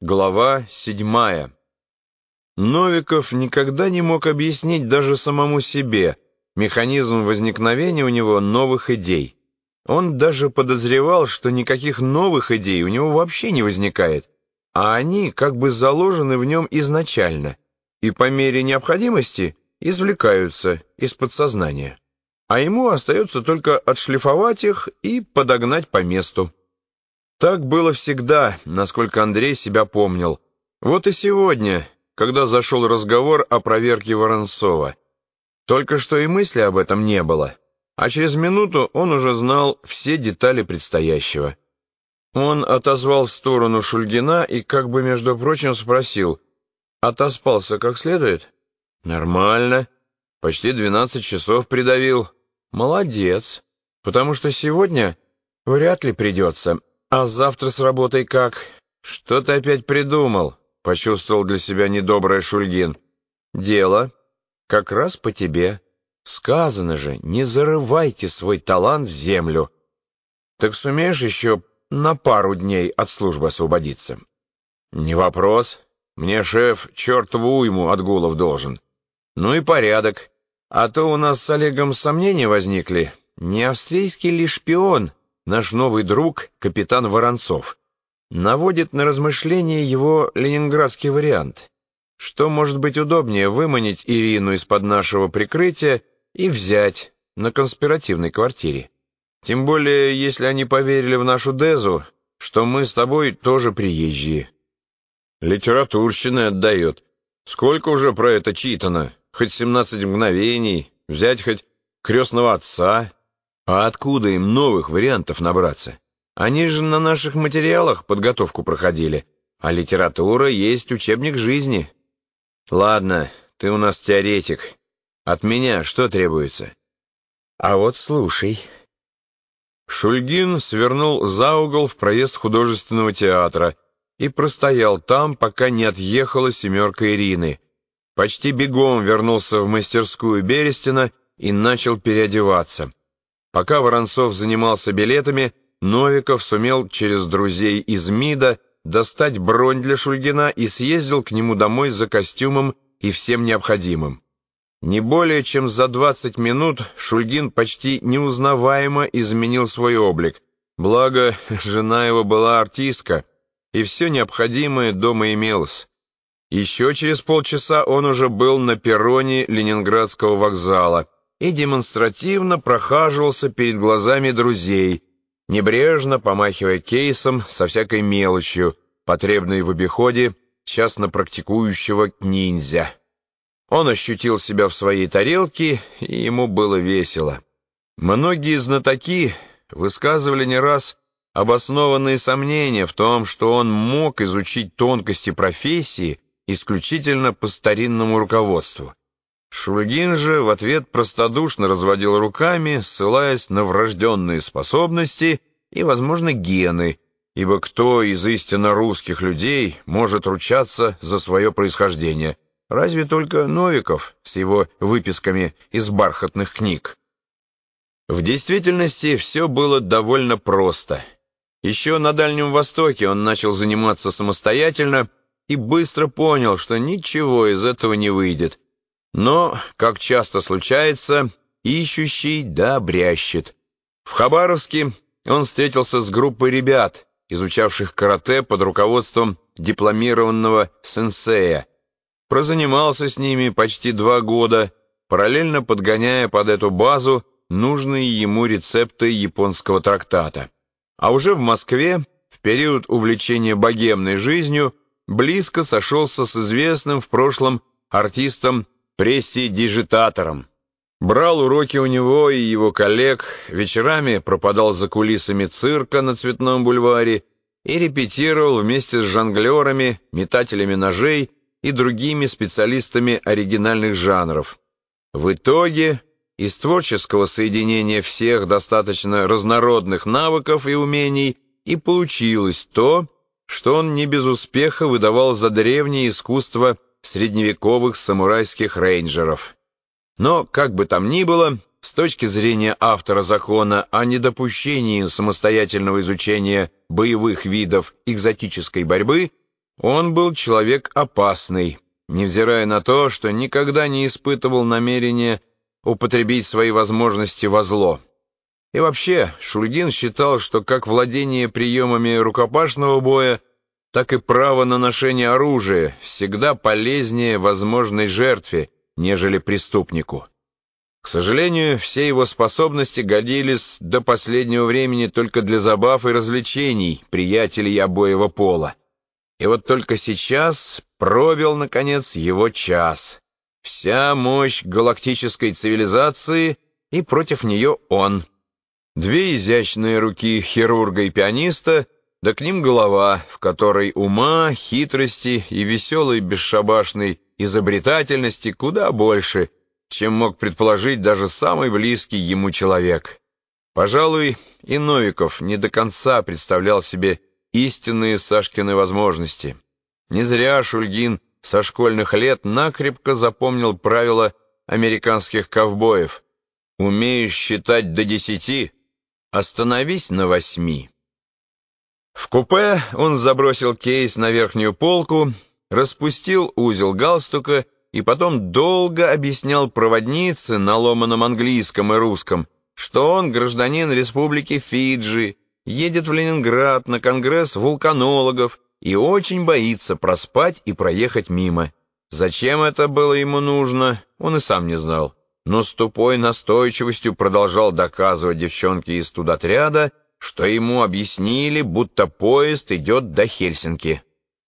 Глава седьмая. Новиков никогда не мог объяснить даже самому себе механизм возникновения у него новых идей. Он даже подозревал, что никаких новых идей у него вообще не возникает, а они как бы заложены в нем изначально и по мере необходимости извлекаются из подсознания. А ему остается только отшлифовать их и подогнать по месту. Так было всегда, насколько Андрей себя помнил. Вот и сегодня, когда зашел разговор о проверке Воронцова. Только что и мысли об этом не было. А через минуту он уже знал все детали предстоящего. Он отозвал в сторону Шульгина и как бы, между прочим, спросил, «Отоспался как следует?» «Нормально. Почти двенадцать часов придавил. Молодец. Потому что сегодня вряд ли придется. «А завтра с работой как?» «Что ты опять придумал?» — почувствовал для себя недобрый Шульгин. «Дело как раз по тебе. Сказано же, не зарывайте свой талант в землю. Так сумеешь еще на пару дней от службы освободиться?» «Не вопрос. Мне шеф чертову уйму отгулов должен. Ну и порядок. А то у нас с Олегом сомнения возникли. Не австрийский ли шпион?» Наш новый друг, капитан Воронцов. Наводит на размышление его ленинградский вариант. Что может быть удобнее выманить Ирину из-под нашего прикрытия и взять на конспиративной квартире? Тем более, если они поверили в нашу Дезу, что мы с тобой тоже приезжие. Литературщина отдает. Сколько уже про это читано? Хоть семнадцать мгновений, взять хоть крестного отца, а откуда им новых вариантов набраться? Они же на наших материалах подготовку проходили, а литература есть учебник жизни. Ладно, ты у нас теоретик. От меня что требуется? А вот слушай. Шульгин свернул за угол в проезд художественного театра и простоял там, пока не отъехала семерка Ирины. Почти бегом вернулся в мастерскую Берестина и начал переодеваться. Пока Воронцов занимался билетами, Новиков сумел через друзей из МИДа достать бронь для Шульгина и съездил к нему домой за костюмом и всем необходимым. Не более чем за 20 минут Шульгин почти неузнаваемо изменил свой облик. Благо, жена его была артистка, и все необходимое дома имелось. Еще через полчаса он уже был на перроне Ленинградского вокзала — и демонстративно прохаживался перед глазами друзей, небрежно помахивая кейсом со всякой мелочью, потребной в обиходе частно практикующего ниндзя. Он ощутил себя в своей тарелке, и ему было весело. Многие знатоки высказывали не раз обоснованные сомнения в том, что он мог изучить тонкости профессии исключительно по старинному руководству. Шульгин же в ответ простодушно разводил руками, ссылаясь на врожденные способности и, возможно, гены, ибо кто из истинно русских людей может ручаться за свое происхождение? Разве только Новиков с его выписками из бархатных книг. В действительности все было довольно просто. Еще на Дальнем Востоке он начал заниматься самостоятельно и быстро понял, что ничего из этого не выйдет, но, как часто случается, ищущий да. В Хабаровске он встретился с группой ребят, изучавших карате под руководством дипломированного сенсея. Прозанимался с ними почти два года, параллельно подгоняя под эту базу нужные ему рецепты японского трактата. А уже в Москве, в период увлечения богемной жизнью, близко сошелся с известным в прошлом артистом пресси-дижитатором. Брал уроки у него и его коллег, вечерами пропадал за кулисами цирка на Цветном бульваре и репетировал вместе с жонглерами, метателями ножей и другими специалистами оригинальных жанров. В итоге из творческого соединения всех достаточно разнородных навыков и умений и получилось то, что он не без успеха выдавал за древнее искусство средневековых самурайских рейнджеров. Но, как бы там ни было, с точки зрения автора закона о недопущении самостоятельного изучения боевых видов экзотической борьбы, Он был человек опасный, невзирая на то, что никогда не испытывал намерения употребить свои возможности во зло. И вообще, Шульгин считал, что как владение приемами рукопашного боя, так и право на ношение оружия всегда полезнее возможной жертве, нежели преступнику. К сожалению, все его способности годились до последнего времени только для забав и развлечений приятелей обоего пола. И вот только сейчас пробил, наконец, его час. Вся мощь галактической цивилизации, и против нее он. Две изящные руки хирурга и пианиста, да к ним голова, в которой ума, хитрости и веселой бесшабашной изобретательности куда больше, чем мог предположить даже самый близкий ему человек. Пожалуй, и Новиков не до конца представлял себе истинные Сашкины возможности. Не зря Шульгин со школьных лет накрепко запомнил правила американских ковбоев. «Умеешь считать до десяти? Остановись на восьми». В купе он забросил кейс на верхнюю полку, распустил узел галстука и потом долго объяснял проводнице на ломаном английском и русском, что он гражданин республики Фиджи, едет в Ленинград на конгресс вулканологов и очень боится проспать и проехать мимо. Зачем это было ему нужно, он и сам не знал. Но с тупой настойчивостью продолжал доказывать девчонке из студотряда, что ему объяснили, будто поезд идет до Хельсинки.